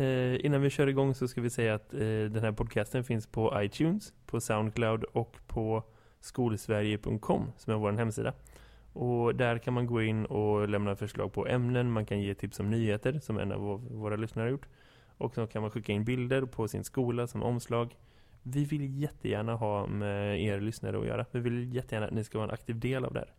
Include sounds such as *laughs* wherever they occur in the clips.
Eh, innan vi kör igång så ska vi säga att eh, den här podcasten finns på iTunes, på Soundcloud och på skolsverige.com som är vår hemsida. Och där kan man gå in och lämna förslag på ämnen, man kan ge tips om nyheter som en av våra lyssnare har gjort. Och så kan man skicka in bilder på sin skola som omslag. Vi vill jättegärna ha med er lyssnare att göra. Vi vill jättegärna att ni ska vara en aktiv del av det här.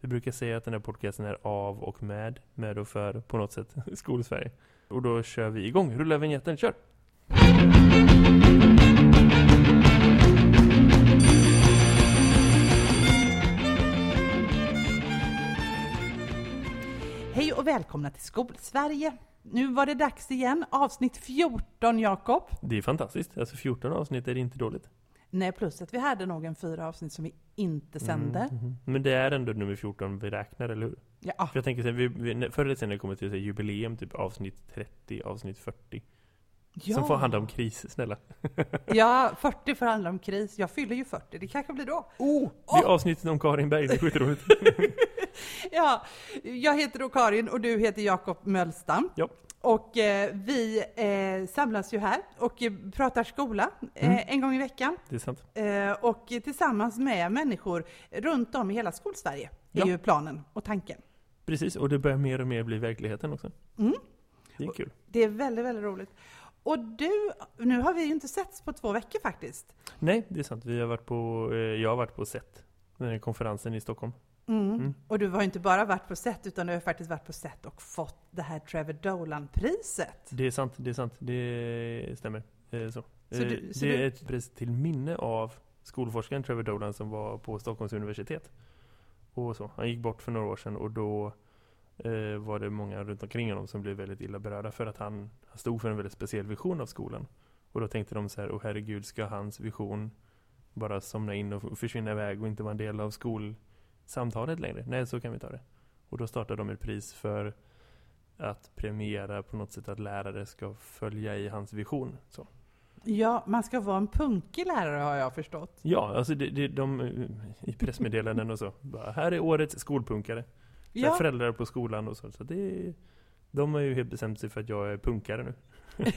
Vi brukar säga att den här podcasten är av och med, med och för på något sätt *laughs* Skolsverige. Och då kör vi igång. Rulla vignetten, kör! Hej och välkomna till Skolsverige. Nu var det dags igen, avsnitt 14 Jakob. Det är fantastiskt. Alltså 14 avsnitt är inte dåligt. Nej, plus att vi hade nog en fyra avsnitt som vi inte sände. Mm, mm. Men det är ändå nummer 14 vi räknar, eller hur? Ja. För jag tänker att vi, vi, förr eller senare kommer till jubileum, typ avsnitt 30, avsnitt 40. ja. Som får handla om kris, snälla. *laughs* Ja, 40 får handla om kris. Jag fyller ju 40, det kanske blir då. Oh, det är avsnittet om Karin Berg, det är skitroligt. *laughs* Ja, jag heter då Karin och du heter Jakob Möllstam. Ja. Och eh, vi eh, samlas ju här och eh, pratar skola eh, Mm. en gång i veckan. Det är sant. Eh, och tillsammans med människor runt om i hela skolsverige är Ja. ju planen och tanken. Precis, och det börjar mer och mer bli verkligheten också. Mm. Det är kul. Det är väldigt, väldigt roligt. Och du, nu har vi ju inte setts på två veckor faktiskt. Nej, det är sant. Vi har varit på, eh, jag har varit på SET, den här konferensen i Stockholm. Mm. Mm. Och du har ju inte bara varit på set utan du har faktiskt varit på set och fått det här Trevor Dolan-priset. Det är sant, det är sant. Det stämmer. Eh, Så. Så Eh, du- så det du- är ett pris till minne av skolforskaren Trevor Dolan som var på Stockholms universitet. Och så. Han gick bort för några år sedan och då eh, var det många runt omkring honom som blev väldigt illa berörda för att han, han stod för en väldigt speciell vision av skolan. Och då tänkte de så här, åh herregud, ska hans vision bara somna in och försvinna iväg och inte vara en del av skolsamtalet längre? Nej, så kan vi ta det. Och då startade de ett pris för att premiera på något sätt att lärare ska följa i hans vision. Så. Ja, man ska vara en punkig lärare har jag förstått. Ja, alltså det, det, de eh, i pressmeddelanden och så. Bara, här är årets skolpunkare. Ja, Föräldrar på skolan och så. så det, de har ju helt bestämt sig för att jag är punkare nu. *laughs*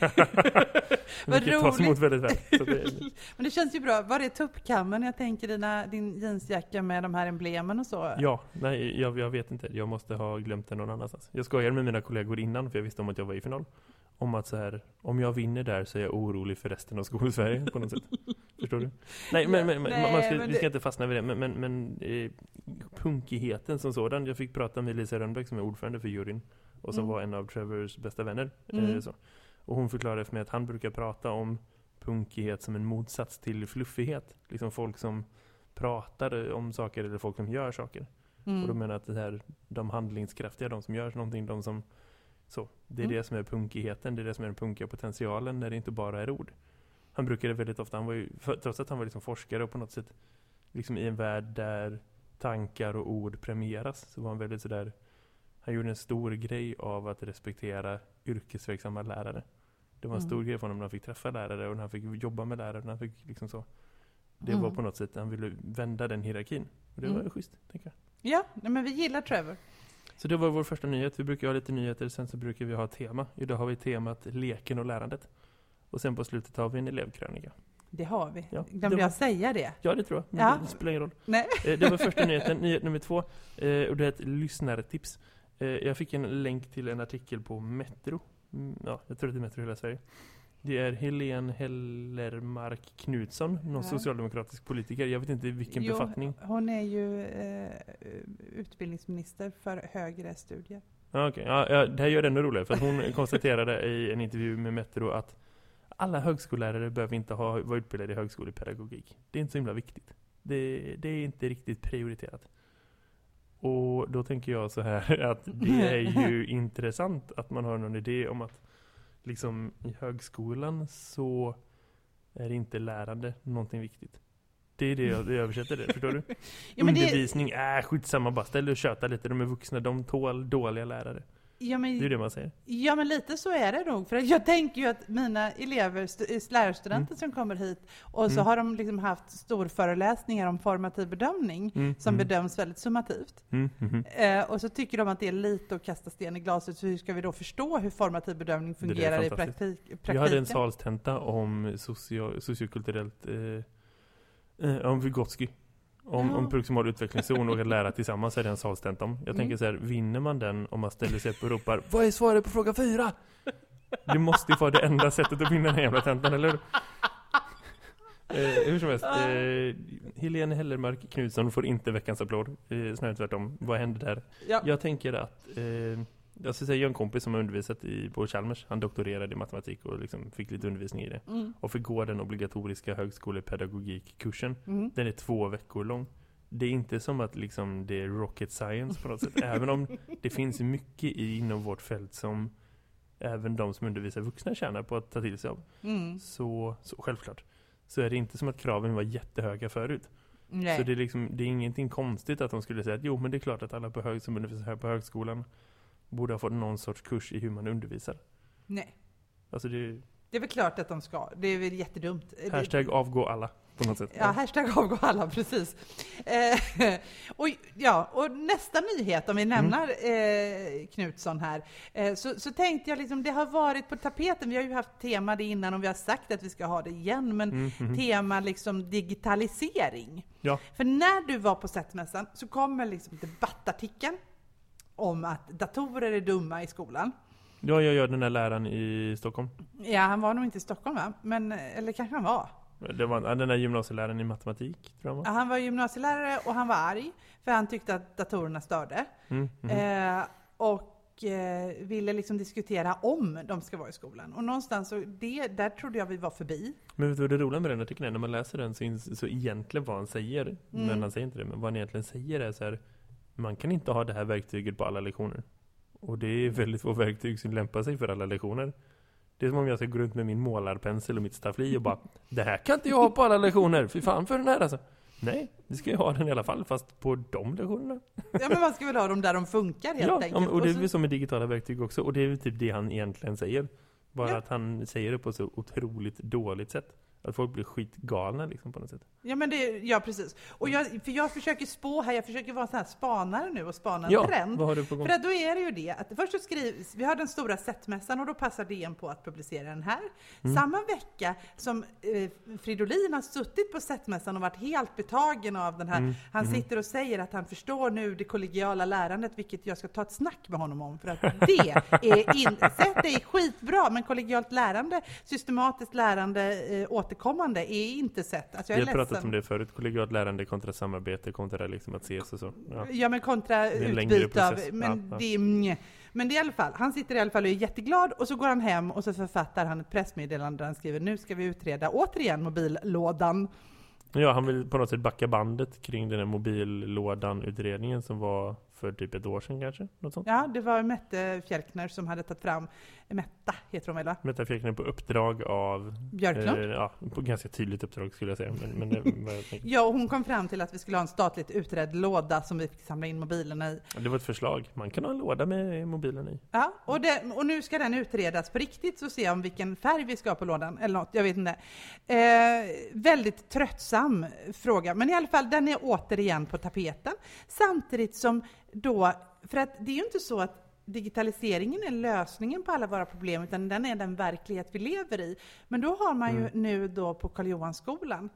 Vad Vilket tas emot roligt. väldigt väl. Det, *laughs* men det känns ju bra. Var är tuppkammen? Jag tänker dina, din jeansjacka med de här emblemen och så. ja, nej, jag, jag vet inte. Jag måste ha glömt det någon annanstans. Jag skojade med mina kollegor innan, för jag visste om att jag var i final. Om att så här, om jag vinner där så är jag orolig för resten av skolsverige på något sätt. *laughs* Förstår du? Nej, men, men, Nej, man ska, men vi det- ska inte fastna vid det. Men, men, men eh, punkigheten som sådan. Jag fick prata med Lisa Rönnbäck som är ordförande för juryn. Och som Mm. var en av Trevors bästa vänner. Mm. Eh. Och hon förklarade för mig att han brukar prata om punkighet som en motsats till fluffighet. Liksom folk som pratar om saker eller folk som gör saker. Mm. Och då menar jag att det här, de handlingskraftiga, de som gör någonting, de som så, det är Mm. det som är punkigheten, det är det som är den punkiga potentialen när det inte bara är ord. Han brukade väldigt ofta, han var ju, trots att han var liksom forskare och på något sätt liksom i en värld där tankar och ord premieras, så var han väldigt sådär, han gjorde en stor grej av att respektera yrkesverksamma lärare. Det var en Mm. stor grej för honom när han fick träffa lärare och när han fick jobba med lärare, när han fick liksom så. Det Mm. var på något sätt, han ville vända den hierarkin. Och det Mm. var schysst, tänker jag. Ja, men vi gillar Trevor. Så det var vår första nyhet. Vi brukar ha lite nyheter, sen så brukar vi ha tema. Idag har vi temat leken och lärandet. Och sen på slutet har vi en elevkrönika. Det har vi. Ja, Glömde det jag var- säga det? Ja, det tror jag. Men Ja. det spelar ingen roll. Nej. Eh, Det var första nyheten. Nyhet nummer två. eh, Och det är ett lyssnartips. Eh, Jag fick en länk till en artikel på Metro. Mm, Ja, jag tror det är Metro hela Sverige. Det är Helene Hellermark Knutsson, någon Ja. socialdemokratisk politiker. Jag vet inte vilken Jo, befattning. Hon är ju eh, utbildningsminister för högre studier. Ja, okej. Ja, ja, det här gör det ännu roligare. För hon *laughs* konstaterade i en intervju med Metro att alla högskolelärare behöver inte ha, vara utbildade i högskolepedagogik. Det är inte så himla viktigt. Det, det är inte riktigt prioriterat. Och då tänker jag så här *laughs* att det är ju *laughs* intressant att man har någon idé om att liksom i högskolan så är inte lärande någonting viktigt. Det är det jag översätter det, förstår du? *laughs* Ja, men det, Undervisning är skitsamma, bara ställ dig och köta lite. De är vuxna, de tål dåliga lärare. Ja men, Det är det man säger. ja, men lite så är det nog. För jag tänker ju att mina elever, st- lärarstudenter Mm. som kommer hit, och så Mm. har de liksom haft storföreläsningar om formativ bedömning, Mm, som mm, bedöms väldigt summativt. mm, mm. Eh, och så tycker de att det är lite att kasta sten i glaset, så hur ska vi då förstå hur formativ bedömning fungerar i praktik, Jag praktiken? hade en salstenta om socio, sociokulturellt, eh, eh, om Vygotsky. Om, Ja. om proximal utvecklingszon och att lära *laughs* tillsammans är det en salstenta om. Jag Mm. tänker så här, vinner man den om man ställer sig upp och ropar *laughs* Vad är svaret på fråga fyra? Det måste ju vara det enda sättet att vinna den här jävla tentan, eller hur? *laughs* Eh, hur som helst, eh, Helene Hellermark Knutsson får inte veckans applåd. Eh, snarare tvärtom. Vad hände där? Ja. Jag tänker att eh, jag ska säga jag har en kompis som har undervisat i, på Chalmers. Han doktorerade i matematik och liksom fick lite undervisning i det. Mm. Och fick gå den obligatoriska högskolepedagogikkursen. Mm. Den är två veckor lång. Det är inte som att liksom det är rocket science på något sätt. *laughs* Även om det finns mycket i, inom vårt fält som även de som undervisar vuxna tjänar på att ta till sig av. Mm. Så, så självklart. Så är det inte som att kraven var jättehöga förut. Nej. Så det är, liksom, det är ingenting konstigt att de skulle säga att jo men det är klart att alla på hög, som undervisar här på högskolan borde ha fått någon sorts kurs i hur man undervisar. Nej. Alltså det Det är väl klart att de ska. Det är väl jättedumt. Hashtag avgå alla på något sätt. Ja, hashtag avgå alla, *laughs* precis. Eh, *laughs* och, ja, och nästa nyhet, om vi Mm. nämner eh, Knutsson här, eh, så, så tänkte jag liksom, det har varit på tapeten, vi har ju haft tema det innan och vi har sagt att vi ska ha det igen, men Mm, mhm. tema liksom digitalisering. Ja. För när du var på Sättmässan så kommer liksom debattartikeln om att datorer är dumma i skolan. ja, jag gör den här läraren i Stockholm. Ja, han var nog inte i Stockholm va? Men, eller kanske han var. Det var den här gymnasieläraren i matematik, tror jag han Ja, var. Han var gymnasielärare och han var arg för han tyckte att datorerna störde. Mm, mhm. Eh, och eh, ville liksom diskutera om de ska vara i skolan. Och någonstans så, det, där trodde jag vi var förbi. Men vet du vad det roliga med den artikeln är? När man läser den så, så egentligen vad han säger, Mm. men han säger inte det, men vad han egentligen säger är så här, man kan inte ha det här verktyget på alla lektioner. Och det är väldigt få verktyg som lämpar sig för alla lektioner. Det är som om jag ska gå runt med min målarpensel och mitt staffli och bara Det här kan inte jag ha på alla lektioner, fy fan för den här alltså. Nej, det ska jag ha den i alla fall, fast på de lektionerna. Ja men man ska väl ha dem där de funkar helt ja, enkelt. och det är så- väl som med digitala verktyg också. Och det är väl typ det han egentligen säger. Bara Ja. att han säger det på så otroligt dåligt sätt. Att folk blir skitgalna liksom på något sätt. Ja, men det, ja precis. Och jag, för jag försöker spå här, jag försöker vara så här spanare nu och spana en Ja, trend. vad har du på gång? För att då är det ju det att först så skrivs, vi har den stora sättmässan och då passar DN på att publicera den här. Mm. Samma vecka som eh, Fridolin har suttit på sättmässan och varit helt betagen av den här, Mm, han mhm. sitter och säger att han förstår nu det kollegiala lärandet, vilket jag ska ta ett snack med honom om, för att det är in, sätt är skitbra, men kollegialt lärande, systematiskt lärande, eh, återkommande, är inte sätt. Alltså jag Vi har pratat ledsen. om det förut. Kollegialt lärande kontra samarbete kontra liksom att ses och så. Ja. Ja men kontra utbyte av, men Ja, det är. Men det är i alla fall, han sitter i alla fall och är jätteglad och så går han hem och så författar han ett pressmeddelande där han skriver nu ska vi utreda återigen mobillådan. ja, han vill på något sätt backa bandet kring den här mobillådan-utredningen som var för typ ett år sedan kanske. Något sånt. Ja, det var Mette Fjälkner som hade tagit fram, Metta heter hon väl va? Metta Fjällkner på uppdrag av... Björklund? Eh, ja, på ganska tydligt uppdrag skulle jag säga. Men, men det. *laughs* Ja, och hon kom fram till att vi skulle ha en statligt utredd låda som vi fick samla in mobilerna i. det var ett förslag. Man kan ha en låda med mobilen i. Ja, och, det, och nu ska den utredas på riktigt så se om vilken färg vi ska ha på lådan eller något, jag vet inte. Eh, väldigt tröttsam fråga, men i alla fall den är återigen på tapeten. Samtidigt som då, för att det är ju inte så att digitaliseringen är lösningen på alla våra problem, utan den är den verklighet vi lever i. Men då har man ju Mm. nu då på Karl Johanskolan,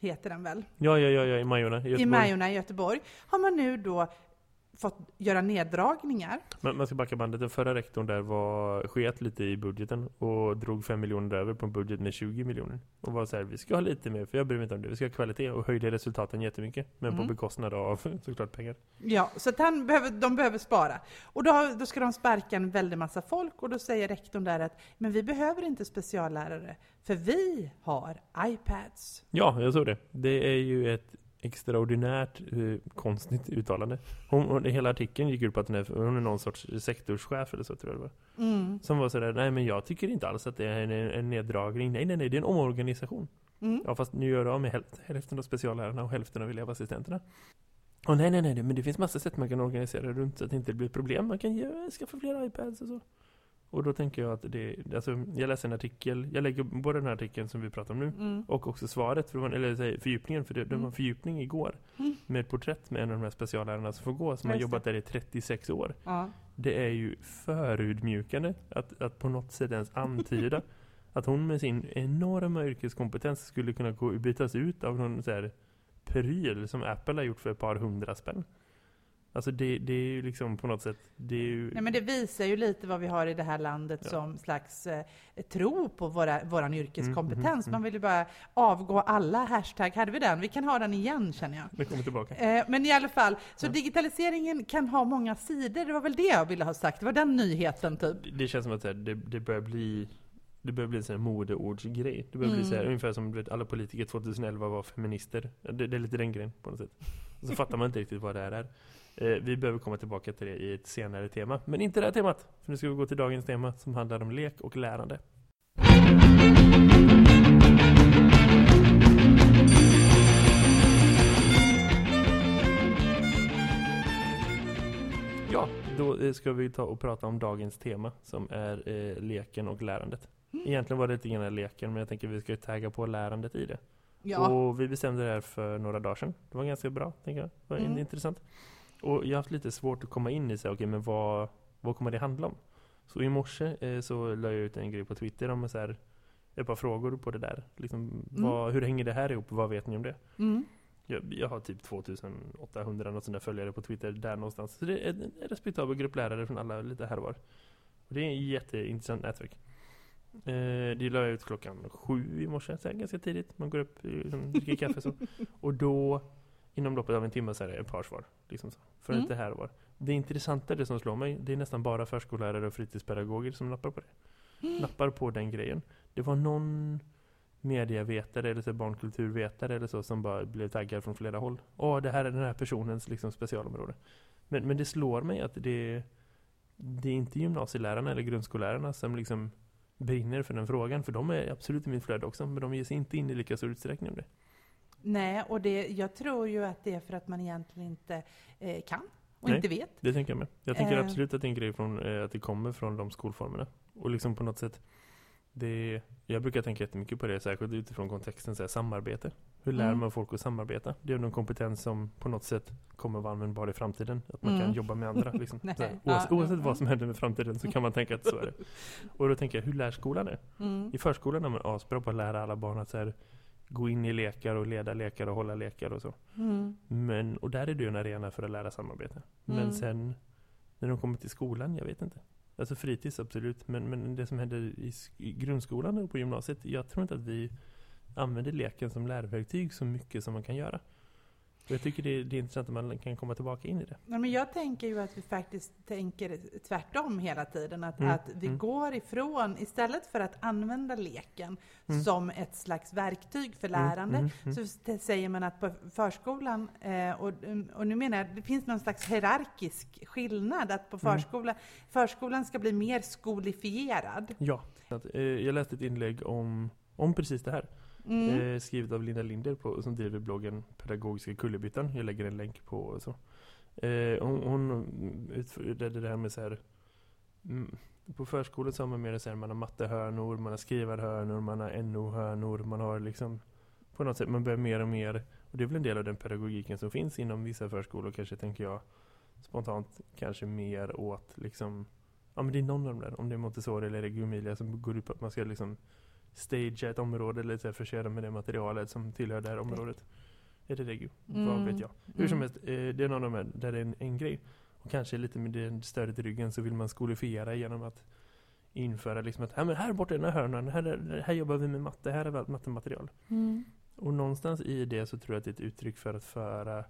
heter den väl? Ja, ja, ja, ja i Majorna i I Göteborg. Majorna i Göteborg, har man nu då fått göra neddragningar. Men man ska backa bandet. Den förra rektorn där var sket lite i budgeten och drog 5 miljoner över på en budget med 20 miljoner. Och var så här, vi ska ha lite mer, för jag bryr mig inte om det. Vi ska ha kvalitet och höjde resultaten jättemycket. Men på Mm. bekostnad av *laughs* såklart pengar. Ja, så att han behöver, de behöver spara. Och då, då ska de sparka en väldig massa folk och då säger rektorn där att men vi behöver inte speciallärare, för vi har iPads. Ja, jag såg det. Det är ju ett extraordinärt eh, konstigt uttalande. Hon, hon, hela artikeln gick ut på att hon är, hon är någon sorts sektorschef eller så tror jag det var. Mm. Som var sådär, nej men jag tycker inte alls att det är en, en neddragning. Nej, nej, nej, det är en omorganisation. Mm. Ja, fast nu gör de med häl- hälften av speciallärarna och hälften av elevassistenterna. Åh nej, nej, nej, men det finns massa sätt man kan organisera runt så att det inte blir problem. Man kan ge, skaffa fler iPads och så. Och då tänker jag att det, alltså, jag läser en artikel, jag lägger både den här artikeln som vi pratar om nu Mm. och också svaret, för, eller fördjupningen, för det, det var Mm. en fördjupning igår Mm. med ett porträtt med en av de här speciallärarna som får gå, som Ja, har just jobbat där i 36 år. Ja. Det är ju förutmjukande att, att på något sätt ens antyda *laughs* att hon med sin enorma yrkeskompetens skulle kunna gå, bytas ut av någon så här pryl som Apple har gjort för ett par hundra spänn. Alltså det, det är ju liksom på något sätt, det ju... Nej, men det visar ju lite vad vi har i det här landet Ja. som slags eh, tro på våra, våran yrkeskompetens. mm, Man vill ju bara avgå alla hashtag. Hade vi den? Vi kan ha den igen känner jag. Det kommer tillbaka. Eh, men i alla fall, så Ja. digitaliseringen kan ha många sidor. Det var väl det jag ville ha sagt. Det var den nyheten typ. Det- Det känns som att det, det börjar bli det börjar bli en modeordsgrej. Det börjar bli Mm. så här, ungefär som vet, alla politiker 2011 var feminister. Det, det är lite den grejen på något sätt. Så fattar man inte riktigt vad det här är. Eh, vi behöver komma tillbaka till det i ett senare tema. Men inte det här temat. För nu ska vi gå till dagens tema som handlar om lek och lärande. Ja, då eh, ska vi ta och prata om dagens tema som är eh, leken och lärandet. Egentligen var det lite grann leken men jag tänker att vi ska tagga på lärandet i det. Ja. Och vi bestämde det här för några dagar sedan. Det var ganska bra, tänker jag. Det var Mm. intressant. Och jag har haft lite svårt att komma in i så här, okej, men vad, vad kommer det handla om? Så i morse eh, så la jag ut en grej på Twitter om så här, ett par frågor på det där. Liksom, vad, hur hänger det här ihop? Vad vet ni om det? Mm. Jag, jag har typ 2800 något där följare på Twitter där någonstans. Så det är en respektabel grupp lärare från alla lite här och var. Och det är ett jätteintressant nätverk. Eh, det la jag ut klockan sju i morse, så här, ganska tidigt. Man går upp, eh, liksom, dricker kaffe så. *laughs* Och då, inom loppet av en timme så är det ett par svar. Liksom så, för Mm. lite här var. Det intressanta, det som slår mig, det är nästan bara förskollärare och fritidspedagoger som nappar på det. Nappar på den grejen. Det var någon medievetare eller så barnkulturvetare eller så som bara blev taggad från flera håll. Åh, det här är den här personens liksom specialområde. Men, men det slår mig att det, det är inte gymnasielärarna eller grundskollärarna som liksom brinner för den frågan. För de är absolut i mitt flöde också, men de ger sig inte in i lika stor utsträckning om det. Nej, och det, jag tror ju att det är för att man egentligen inte eh, kan och Nej. inte vet. Det tänker jag med. Jag tänker Eh. absolut att det är en grej från, eh, att det kommer från de skolformerna. Och liksom på något sätt, det, jag brukar tänka jättemycket på det, särskilt utifrån kontexten så här, samarbete. Hur lär Mm. man folk att samarbeta? Det är en kompetens som på något sätt kommer vara användbar i framtiden. Att man Mm. kan jobba med andra. Liksom. *laughs* Här, oavsett, oavsett vad som händer med framtiden så kan man tänka att så är det. *laughs* Och då tänker jag, hur lär skolan det? Mm. I förskolan är man asbra på att lära alla barn att så här, gå in i lekar och leda lekar och hålla lekar och så. Mm. Men, och där är det ju en arena för att lära samarbete. Men Mm. sen när de kommer till skolan, jag vet inte. Alltså fritids absolut, men, men det som händer i, i grundskolan och på gymnasiet, jag tror inte att vi använder leken som lärverktyg så mycket som man kan göra. Och jag tycker det, det är intressant att man kan komma tillbaka in i det. Nej, men jag tänker ju att vi faktiskt tänker tvärtom hela tiden. Att, Mm, att vi mm. går ifrån, istället för att använda leken Mm. som ett slags verktyg för Mm, lärande, mm, mm. så säger man att på förskolan, eh, och, och nu menar jag, det finns någon slags hierarkisk skillnad, att på Mm. förskola, förskolan ska bli mer skolifierad. Ja, eh, jag läste ett inlägg om, om precis det här. Mm. Eh, skrivet av Linda Linder på, som driver bloggen Pedagogiska kullerbyttan. Jag lägger en länk på så. Eh, hon hon mm, utförde det här med så här. Mm, på förskolan så har man mer så här, man har mattehörnor, man har skrivarhörnor, man har NO-hörnor, man har liksom på något sätt, man börjar mer och mer, och det är väl en del av den pedagogiken som finns inom vissa förskolor kanske tänker jag spontant kanske mer åt liksom, ja men det är någon av dem där, om det är Montessori eller Reggio Emilia som går ut på att man ska liksom stagea ett område eller så här, förse dem med det materialet som tillhör det här området. Är det Reggio? Vad Mm. vet jag. Hur som Mm. helst, eh, det är någon av de här, där det är en, en grej. Och kanske lite med det stödet i ryggen så vill man skolifiera genom att införa liksom att här, men här borta i den här hörnan, här, är- här jobbar vi med matte, här är mattematerial. Mm. Och någonstans i det så tror jag att det är ett uttryck för att föra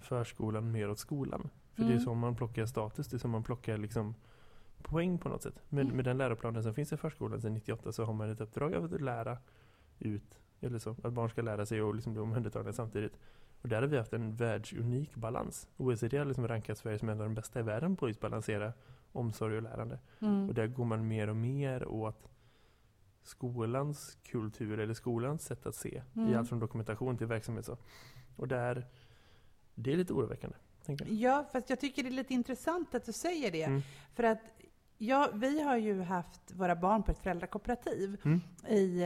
förskolan mer åt skolan. För det är Mm. så man plockar status, det är så man plockar liksom poäng på något sätt. Med, Mm. med den läroplanen som finns i förskolan sedan 98 så har man ett uppdrag av att lära ut, eller så, att barn ska lära sig och liksom bli omhändertagna samtidigt. Och där har vi haft en världsunik balans. OECD har liksom rankat Sverige som en av de bästa i världen på att balansera omsorg och lärande. Mm. Och där går man mer och mer åt skolans kultur eller skolans sätt att se i Mm. allt från dokumentation till verksamhet. Så. Och där, Det är lite oroväckande. Ja, fast jag tycker det är lite intressant att du säger det. Mm. För att ja, vi har ju haft våra barn på ett föräldrakooperativ Mm. i,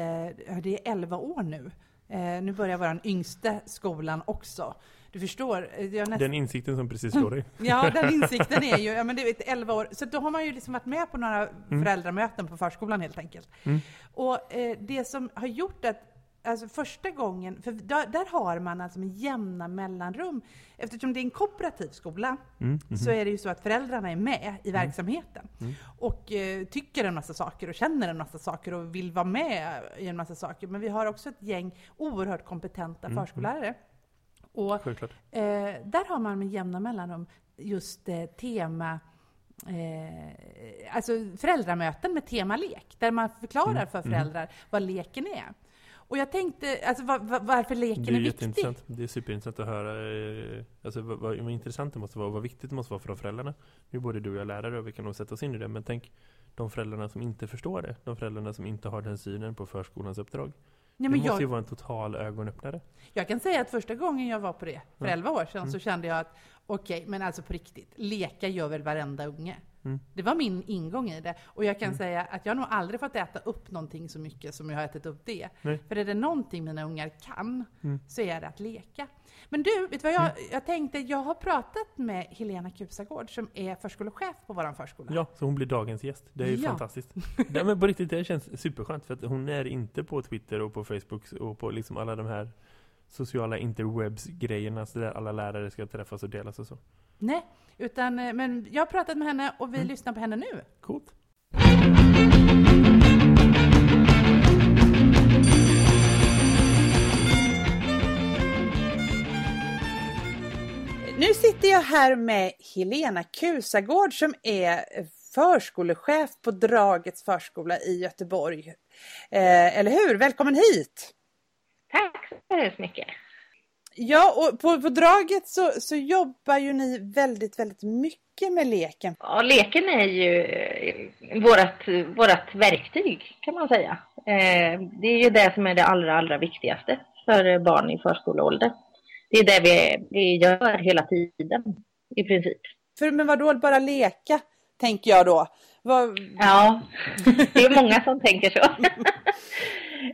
eh, det är 11 år nu. Eh, nu börjar vår yngsta skolan också. Du förstår, eh, jag näst... Den insikten som precis slår dig. *laughs* Ja, den *laughs* insikten är ju, ja men det är 11 år. Så då har man ju liksom varit med på några föräldramöten på förskolan helt enkelt. Mm. Och eh, det som har gjort att Alltså första gången, för där, där har man alltså med jämna mellanrum, eftersom det är en kooperativ skola, Mm. mhm. så är det ju så att föräldrarna är med i verksamheten. Mm. Och eh, tycker en massa saker och känner en massa saker och vill vara med i en massa saker. Men vi har också ett gäng oerhört kompetenta Mm, förskollärare. Och. Eh, där har man med jämna mellanrum just eh, tema Eh, alltså föräldramöten med tema lek, där man förklarar Mm, för föräldrar vad leken är. Och jag tänkte, alltså var, var, varför leken Det är är viktig. jätteintressant. Det är superintressant att höra. eh, Alltså vad, vad, vad intressant det måste vara och vad viktigt det måste vara för de föräldrarna. Nu är både du och jag lärare och vi kan nog sätta oss in i det. Men tänk de föräldrarna som inte förstår det. De föräldrarna som inte har den synen på förskolans uppdrag. Nej, det måste jag, ju vara en total ögonöppnare. jag kan säga att första gången jag var på det, för Ja. 11 år sedan, Mm. så kände jag att okej, men alltså på riktigt, leka gör väl varenda unge. Mm. Det var min ingång i det. Och jag kan Mm. säga att jag har nog aldrig fått äta upp någonting så mycket som jag har ätit upp det. Nej. För är det någonting mina ungar kan, Mm. så är det att leka. Men du, vet du vad jag, jag tänkte? Jag har pratat med Helena Kusagård som är förskolechef på vår förskola. Ja, så hon blir dagens gäst. Det är ju Ja. fantastiskt. *laughs* Nej, men på riktigt, det känns superskönt. För att hon är inte på Twitter och på Facebook och på liksom alla de här sociala interwebs-grejerna så där alla lärare ska träffas och delas och så. Nej, utan, eh, men jag har pratat med henne och vi Mm. lyssnar på henne nu. Coolt. Nu sitter jag här med Helena Kusagård som är förskolechef på Dragets förskola i Göteborg. Eh, eller hur? Välkommen hit! Tack så hemskt mycket. Ja, och på, på Draget så, så jobbar ju ni väldigt, väldigt mycket med leken. Ja, leken är ju eh, vårat verktyg kan man säga. Eh, Det är ju det som är det allra, allra viktigaste för barn i förskoleålder. Det är det vi, vi gör hela tiden i princip. För, men vadå, bara leka, tänker jag då. Vad, Ja, det är många som tänker så. *laughs*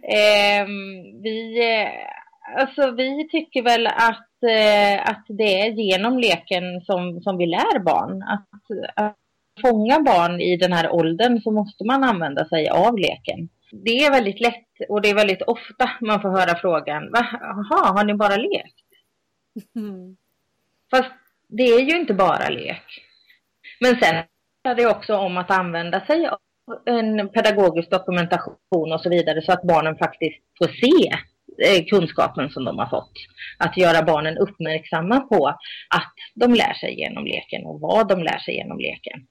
Ehm, vi, eh, alltså, vi tycker väl att, eh, att det är genom leken som, som vi lär barn. Att, att fånga barn i den här åldern så måste man använda sig av leken. Det är väldigt lätt och det är väldigt ofta man får höra frågan? Jaha, har ni bara lekt? Mm. Fast det är ju inte bara lek. Men sen är det också om att använda sig av en pedagogisk dokumentation och så vidare så att barnen faktiskt får se eh, kunskapen som de har fått. Att göra barnen uppmärksamma på att de lär sig genom leken och vad de lär sig genom leken.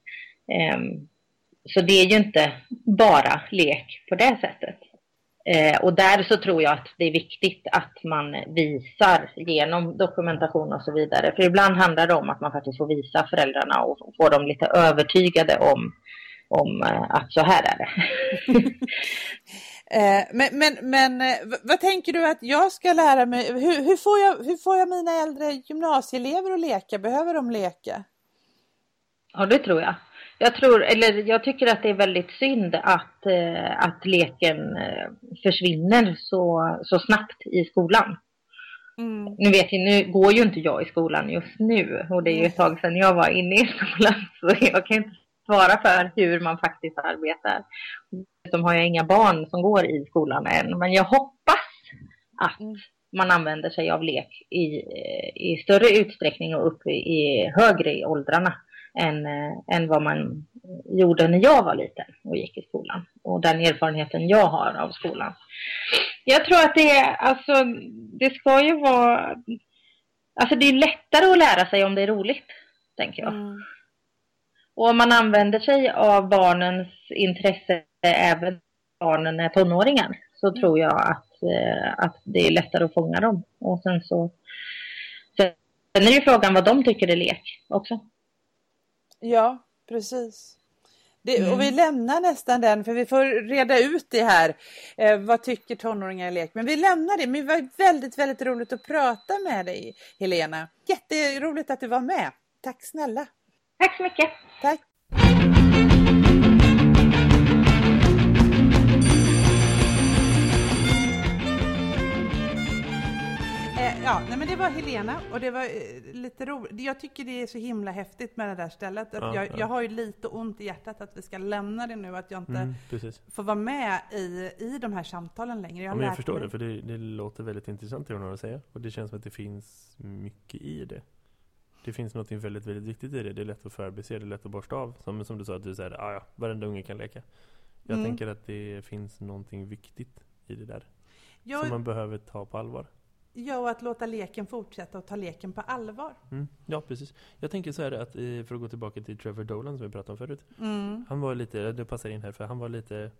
Ehm, så det är ju inte bara lek på det sättet. Eh, och där så tror jag att det är viktigt att man visar genom dokumentation och så vidare. För ibland handlar det om att man faktiskt får visa föräldrarna och få dem lite övertygade om, om eh, att så här är det. *laughs* Eh, men men, men eh, vad tänker du att jag ska lära mig? Hur, hur, får jag, hur får jag mina äldre gymnasieelever att leka? Behöver de leka? Ja, det tror jag. Jag, tror, eller jag tycker att det är väldigt synd att, att leken försvinner så, så snabbt i skolan. Mm. Nu vet ni, nu går ju inte jag i skolan just nu och det är ju ett tag sedan jag var inne i skolan *laughs* så jag kan inte svara för hur man faktiskt arbetar. Dessutom har jag inga barn som går i skolan än, men jag hoppas att Mm. man använder sig av lek i, i större utsträckning och upp i, i högre i åldrarna än, eh, än vad man gjorde när jag var liten och gick i skolan. Och den erfarenheten jag har av skolan. Jag tror att det är, alltså, det ska ju vara, alltså det är lättare att lära sig om det är roligt, tänker jag. Mm. Och om man använder sig av barnens intresse även barnen är tonåringar så tror jag att, eh, att det är lättare att fånga dem. Och sen så sen är ju frågan vad de tycker är lek också. Ja, precis. Det, Mm. Och vi lämnar nästan den för vi får reda ut det här. Eh, vad tycker tonåringar i lek? Men vi lämnar det. Men det var väldigt, väldigt roligt att prata med dig Helena. Jätteroligt att du var med. Tack snälla. Tack så mycket. Tack. Eh, ja, nej, men det var Helena och det var eh, lite roligt. Jag tycker det är så himla häftigt med det där stället. Ja, jag, ja. jag har ju lite ont i hjärtat att vi ska lämna det nu, att jag inte Mm, får vara med i, i de här samtalen längre. Jag, Ja, jag förstår mig- det, för det, det låter väldigt intressant det hon har att säga. Och det känns som att det finns mycket i det. Det finns något väldigt, väldigt viktigt i det. Det är lätt att förbise, det är lätt att borsta av. Som, som du sa, att du säger ah, ja, varenda unge kan leka. Jag Mm. tänker att det finns någonting viktigt i det där. jag, Som man behöver ta på allvar. Ja, och att låta leken fortsätta och ta leken på allvar. Mm. Ja, precis. Jag tänker så här att, eh, för att gå tillbaka till Trevor Dolan som vi pratade om förut. Mm. Han var lite, det passar in här, för han var lite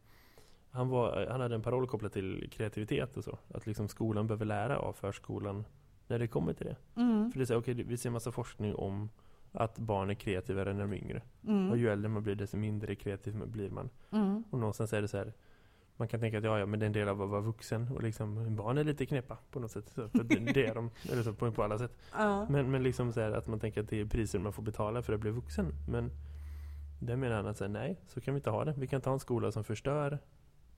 han, var, han hade en paroll kopplat till kreativitet och så. Att liksom skolan behöver lära av förskolan när det kommer till det. Mm. För det är så, okej, vi ser massa forskning om att barn är kreativare när de är yngre. Och Mm. ju äldre man blir, desto mindre kreativ blir man. Mm. Och någonstans är det så här, man kan tänka att ja, ja, men det är en del av att vara vuxen. Och liksom, barn är lite knäppa på något sätt. Så, för det, det är de, eller så, på, på alla sätt. Ja. Men, men liksom så här, att man tänker att det är priser man får betala för att bli vuxen. Men där menar han att så här, nej, så kan vi inte ha det. Vi kan inte ha en skola som förstör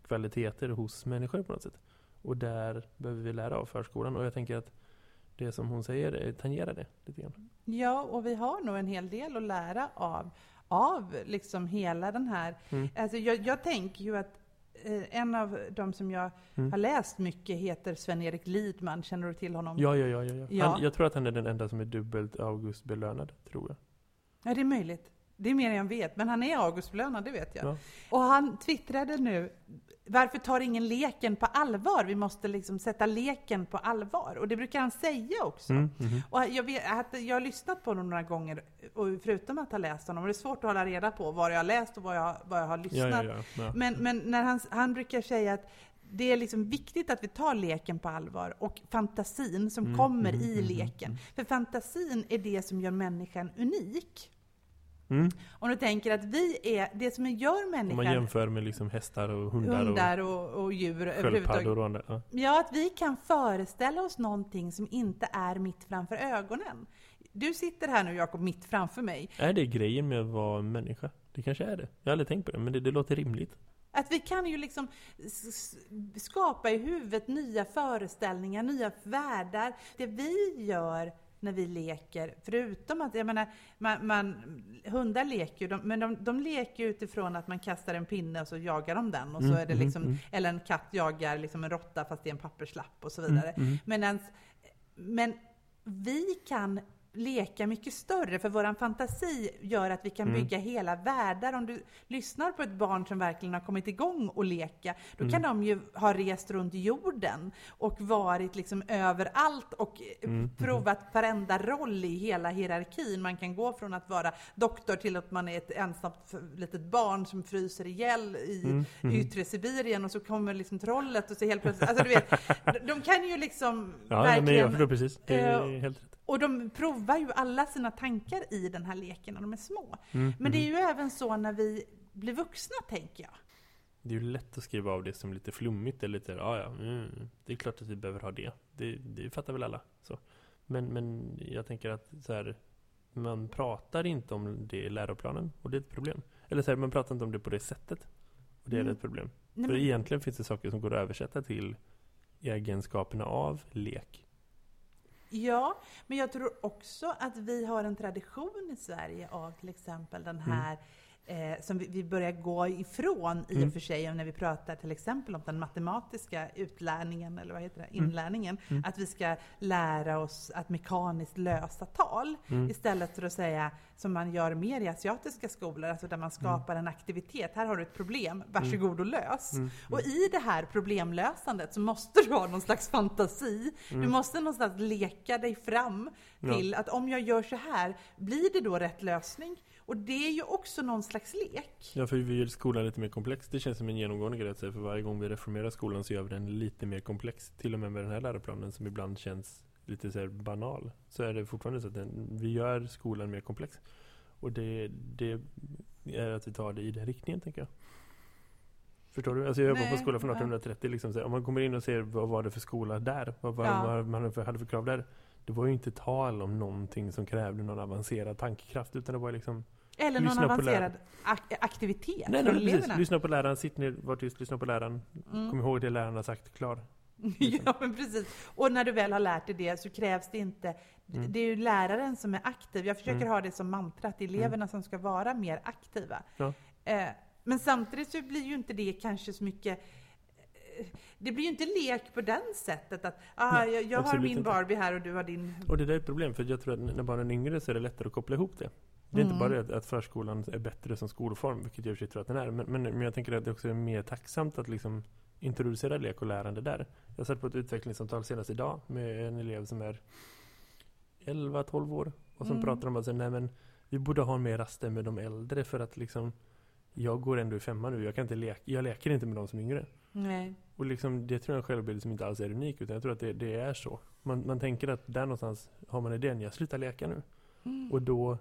kvaliteter hos människor på något sätt. Och där behöver vi lära av förskolan. Och jag tänker att det som hon säger eh, tangerar det lite grann. ja, och vi har nog en hel del att lära av, av liksom hela den här... Mm. Alltså jag, jag tänker ju att eh, en av de som jag Mm. har läst mycket heter Sven-Erik Lidman. Känner du till honom? Ja, ja, ja. ja, ja. Ja. Han, jag tror att han är den enda som är dubbelt Augustbelönad, tror jag. Ja, det är möjligt. Det är mer än jag vet, men han är Augustbelönad, det vet jag. Ja. Och han twittrade nu, varför tar ingen leken på allvar? Vi måste liksom sätta leken på allvar. Och det brukar han säga också. Mm, mhm. Och jag, vet, jag har lyssnat på honom några gånger, och förutom att ha läst honom, och det är svårt att hålla reda på vad jag har läst och vad jag, vad jag har lyssnat. ja, ja. Men, men när han, han brukar säga att det är liksom viktigt att vi tar leken på allvar och fantasin som Mm, kommer mm, i mm, leken. mm. För fantasin är det som gör människan unik. Mm. Om du tänker att vi är, det som gör Om människan, man jämför med liksom hästar och hundar, hundar och, och djur sköldpaddor och andra. Ja. Ja, att vi kan föreställa oss någonting som inte är mitt framför ögonen. Du sitter här nu Jakob, mitt framför mig. Är det grejen med att vara människa? Det kanske är det. Jag har aldrig tänkt på det, men det, det låter rimligt. Att vi kan ju liksom skapa i huvudet nya föreställningar, nya världar. Det vi gör när vi leker, förutom att, jag menar, man, man, hundar leker ju, de, men de, de leker utifrån att man kastar en pinne och så jagar de den. Och så Mm, är det mm, liksom, mm. eller en katt jagar liksom en råtta fast det är en papperslapp och så Mm, vidare. mm. Medans, men vi kan leka mycket större, för våran fantasi gör att vi kan Mm. bygga hela världar. Om du lyssnar på ett barn som verkligen har kommit igång och leka, då Mm. kan de ju ha rest runt jorden och varit liksom överallt och eh, Mm. provat varenda roll i hela hierarkin. Man kan gå från att vara doktor till att man är ett ensamt litet barn som fryser ihjäl i Mm, mm. yttre Sibirien och så kommer liksom trollet och så helt plötsligt, alltså du vet, de- kan ju liksom Ja, verkligen förstår precis. Det är eh, helt rätt. Och de provar ju alla sina tankar i den här leken när de är små. Mm, Men det är mhm. ju även så när vi blir vuxna, tänker jag. Det är ju lätt att skriva av det som lite flummigt eller lite, ja ja, mm, det är klart att vi behöver ha det. Det, det fattar väl alla. Så. Men, men jag tänker att så här, man pratar inte om det i läroplanen och det är ett problem. Eller så här, man pratar inte om det på det sättet. Och det är Mm. ett problem. Nej, För men, egentligen finns det saker som går att översätta till egenskaperna av lek. Ja, men jag tror också att vi har en tradition i Sverige av till exempel den här Eh, som vi, vi börjar gå ifrån i Mm. och för sig när vi pratar till exempel om den matematiska utlärningen, eller vad heter det, Mm. inlärningen. Mm. Att vi ska lära oss att mekaniskt lösa tal. Mm. Istället för att säga, som man gör mer i asiatiska skolor, alltså där man skapar en aktivitet. Här har du ett problem, varsågod och lös. Mm. Och i det här problemlösandet så måste du ha någon slags fantasi. Du Mm. måste någonstans leka dig fram Ja. till att om jag gör så här, blir det då rätt lösning? Och det är ju också någon slags lek. Ja, för vi gör skolan lite mer komplex. Det känns som en genomgående grej att säga, för varje gång vi reformerar skolan så gör vi den lite mer komplex. Till och med med den här läroplanen som ibland känns lite så banal. Så är det fortfarande så att den, vi gör skolan mer komplex. Och det, det är att vi tar det i den riktningen tänker jag. Förstår du? Alltså jag jobbar på skola från ja. 1830. Liksom, om man kommer in och ser vad var det för skola där? Vad, vad, Ja. vad man hade för krav där? Det var ju inte tal om någonting som krävde någon avancerad tankekraft. Utan det var liksom Eller någon Lyssna avancerad ak aktivitet Nej, nej precis. Lyssna på läraren, sitt ner, var tyst, lyssna på läraren. Mm. Kom ihåg det läraren har sagt, klar. *laughs* ja, men precis. Och när du väl har lärt dig det så krävs det inte... Mm. Det är ju läraren som är aktiv. Jag försöker Mm. ha det som mantra, att det är eleverna som ska vara mer aktiva. Ja. Eh, men samtidigt så blir ju inte det kanske så mycket... *laughs* Det blir ju inte lek på den sättet att ah, jag, jag har min inte. Barbie här och du har din... Och det där är ett problem, för jag tror att när barnen är yngre så är det lättare att koppla ihop det. Det är inte Mm. bara det att, förskolan är bättre som skolform, vilket jag i tror att den är. Men, men, men jag tänker att det också är mer tacksamt att liksom introducera lek och lärande där. Jag satt på ett utvecklingssamtal senast idag med en elev som är 11-12 år. Och som Mm. pratar om att säga, nej men vi borde ha mer raster med de äldre för att liksom jag går ändå i femman nu, jag kan inte leka, jag leker inte med de som är yngre. Nej. Och liksom, det tror jag är en självbild som inte alls är unik, utan jag tror att det, det är så. Man, man tänker att där någonstans har man idén, jag slutar leka nu. Mm. Och då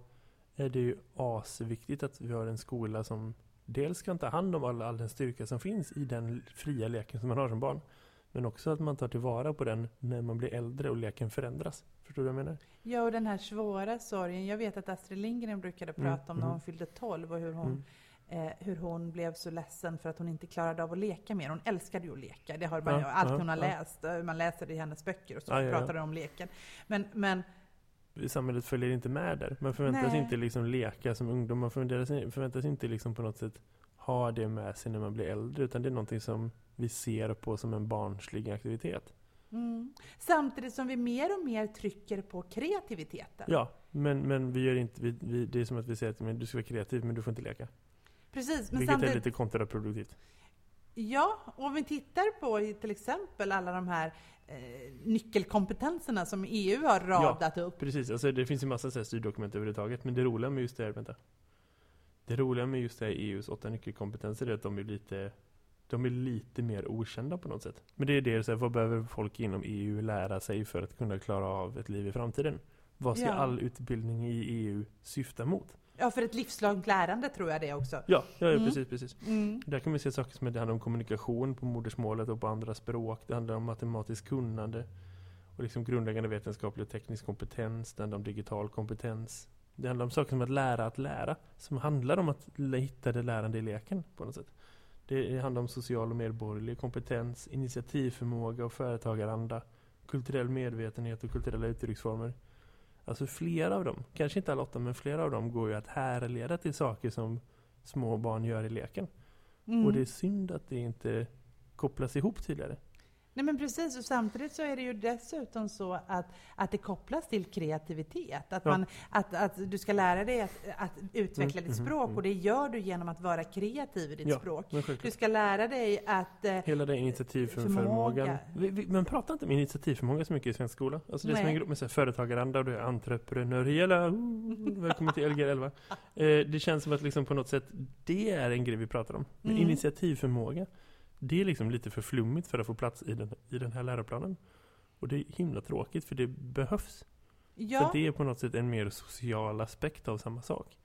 är det ju asviktigt att vi har en skola som dels kan ta hand om all, all den styrka som finns i den fria leken som man har som barn. Men också att man tar tillvara på den när man blir äldre och leken förändras. Förstår du vad jag menar? Ja, och den här svåra sorgen. Jag vet att Astrid Lindgren brukade Mm, prata om när mm. hon fyllde 12 och hur hon, Mm. Eh, hur hon blev så ledsen för att hon inte klarade av att leka mer. Hon älskade ju att leka. Det har man Ja, allt ja, hon har ja. läst. eh, Man läser det i hennes böcker och så ja. pratar de om leken. Men, men Samhället följer inte med där. Man förväntas Nej. inte liksom leka som ungdom. Man förväntas, förväntas inte liksom på något sätt ha det med sig när man blir äldre. Utan det är någonting som vi ser på som en barnslig aktivitet. mm. samtidigt som vi mer och mer trycker på kreativiteten. Ja, men, men vi gör inte, vi, vi, det är som att vi säger att men du ska vara kreativ men du får inte leka. Precis, men Vilket är samtidigt, lite kontraproduktivt. ja, om vi tittar på till exempel alla de här eh, nyckelkompetenserna som EU har radat upp. Precis, alltså det finns ju massa så här styrdokument överhuvudtaget. Men det roliga med just det här, vänta. Det roliga med just det här EUs åtta nyckelkompetenser är att de är lite de är lite mer okända på något sätt. Men det är det, så här, vad behöver folk inom EU lära sig för att kunna klara av ett liv i framtiden? Vad ska Ja. all utbildning i EU syfta mot? Ja, för ett livslångt lärande tror jag det också. Ja, ja, ja Mm. precis, precis. Mm. Där kan vi se saker som det handlar om kommunikation på modersmålet och på andra språk. Det handlar om matematiskt kunnande och liksom grundläggande vetenskaplig och teknisk kompetens. Det handlar om digital kompetens. Det handlar om saker som att lära att lära. Som handlar om att hitta det lärande i leken på något sätt. Det handlar om social och medborgerlig kompetens, initiativförmåga och företagaranda, kulturell medvetenhet och kulturella uttrycksformer. Alltså flera av dem, kanske inte alla åtta, men flera av dem går ju att härleda till saker som små barn gör i leken. Mm. Och det är synd att det inte kopplas ihop tydligare. Nej men precis, och samtidigt så är det ju dessutom så att, att det kopplas till kreativitet. Att, Ja. man, att, att du ska lära dig att, att utveckla Mm, ditt mhm, språk mm. och det gör du genom att vara kreativ i ditt Ja, språk. Du ska lära dig att... Eh, Hela den initiativförmågan. Man pratar inte om initiativförmåga så mycket i svensk skola. Alltså det är som en grupp med så här företagaranda och det är entreprenöriella. Uh, välkommen till Lgr 11. *laughs* Eh, det känns som att liksom på något sätt det är en grej vi pratar om. Mm. initiativförmåga, det är liksom lite för flummigt för att få plats i den, i den här läroplanen. Och det är himla tråkigt för det behövs. ja, För det är på något sätt en mer social aspekt av samma sak.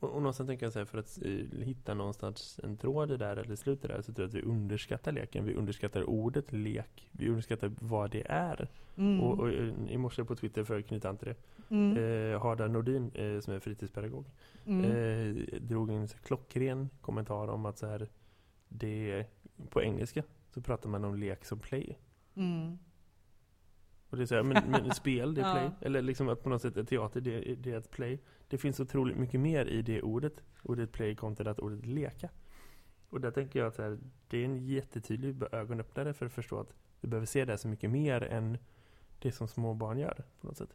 Och, och någonstans tänker jag så här, för att eh, hitta någonstans en tråd i där eller slutet där så tror jag att vi underskattar leken. Vi underskattar ordet lek. Vi underskattar vad det är. mm, Och, och eh, i morse på Twitter för att knyta an till det. mm, Eh, Hardar Nordin som är fritidspedagog mm. eh, drog en klockren kommentar om att så här, det på engelska så pratar man om lek som play. Mm. Och det är så här, men, men *laughs* spel det är Ja. play. Eller liksom att på något sätt teater det, är- det är ett play. Det finns otroligt mycket mer i det ordet. Ordet play kontra att ordet leka. Och där tänker jag att här, det är en jättetydlig ögonöppnare för att förstå att vi behöver se det här så mycket mer än det som små barn gör på något sätt.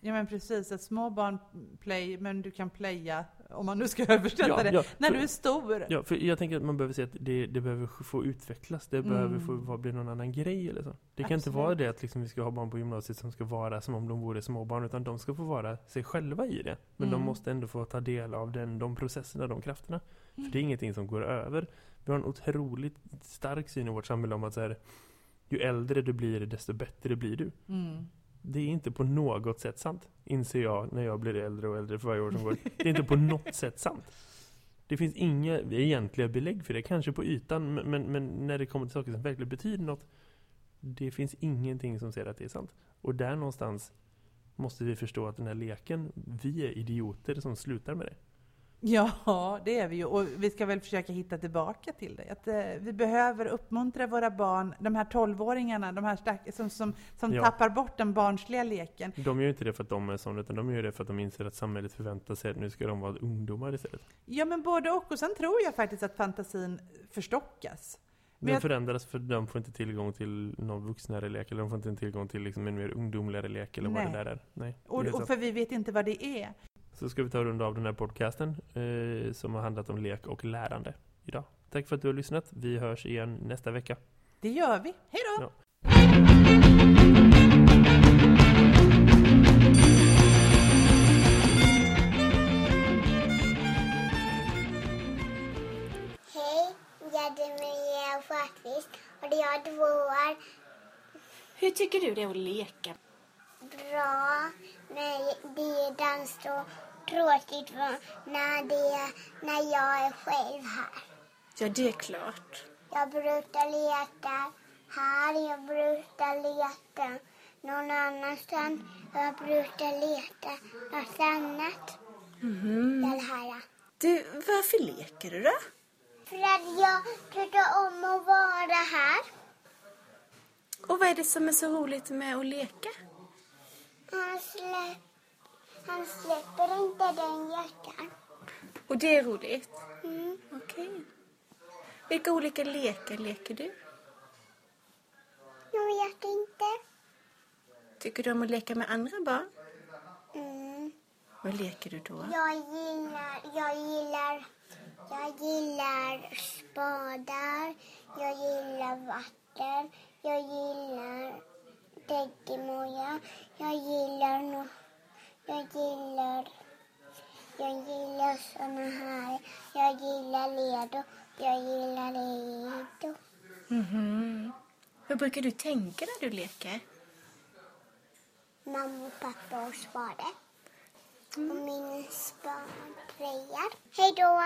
Ja men precis, att små barn play, men du kan playa, om man nu ska *laughs* översätta det, när för, du är stor. ja, för jag tänker att man behöver se att det, det behöver få utvecklas. Det Mm. behöver få vara- bli någon annan grej eller så. Det kan inte Absolut. vara det att liksom vi ska ha barn på gymnasiet som ska vara som om de vore småbarn. Utan de ska få vara sig själva i det. Men de Mm. måste ändå få ta del av den, de processerna, de krafterna. Mm. För det är ingenting som går över. Vi har en otroligt stark syn i vårt samhälle om att så här, ju äldre du blir, desto bättre blir du. Mm. Det är inte på något sätt sant, inser jag när jag blir äldre och äldre för varje år som går. Det är inte på *laughs* något sätt sant. Det finns inga egentliga belägg för det, kanske på ytan, men, men, när det kommer till saker som verkligen betyder något, det finns ingenting som säger att det är sant. Och där någonstans måste vi förstå att den här leken, vi är idioter som slutar med det. Ja, det är vi ju. Och vi ska väl försöka hitta tillbaka till det. Att, eh, vi behöver uppmuntra våra barn, de här tolvåringarna, de här stack, som, som, som Ja. tappar bort den barnsliga leken. De gör ju inte det för att de är sådana, utan de gör det för att de inser att samhället förväntar sig att nu ska de vara ungdomar istället. Ja, men både och. Och sen tror jag faktiskt att fantasin förstockas. Men Den förändras för de får inte tillgång till någon vuxnare lek eller de får inte tillgång till liksom en mer ungdomligare lek eller vad Nej. det där är. Nej, Och, och för vi vet inte vad det är. Så ska vi ta runda av den här podcasten eh, som har handlat om lek och lärande idag. Tack för att du har lyssnat. Vi hörs igen nästa vecka. Det gör vi. Hej då! Ja. Hej, jag heter Maria Sjöqvist och jag är två år. Hur tycker du det är att leka? Bra, men det är ganska tråkigt när, det, när jag är själv här. Ja, det är klart. Jag brukar leka här, jag brukar leka någon annanstans. Jag brukar leka något annat. Det här. Du, varför leker du då? För att jag tycker om att vara här. Och vad är det som är så roligt med att leka? Han, släpp, han släpper inte den jackan. Och det är roligt? Mm. Okej. Vilka olika lekar leker du? Jag vet inte. Tycker du om att leka med andra barn? Mm. Vad leker du då? Jag gillar, jag gillar, jag gillar spadar. Jag gillar vatten. Jag gillar däggmoja. Jag gillar no, Jag gillar, jag gillar såna här. Jag gillar ledo. Jag gillar ledo. Mhm. Hur brukar du tänka när du leker? Mamma och pappa och spade. Och min spadrejar. Hej då!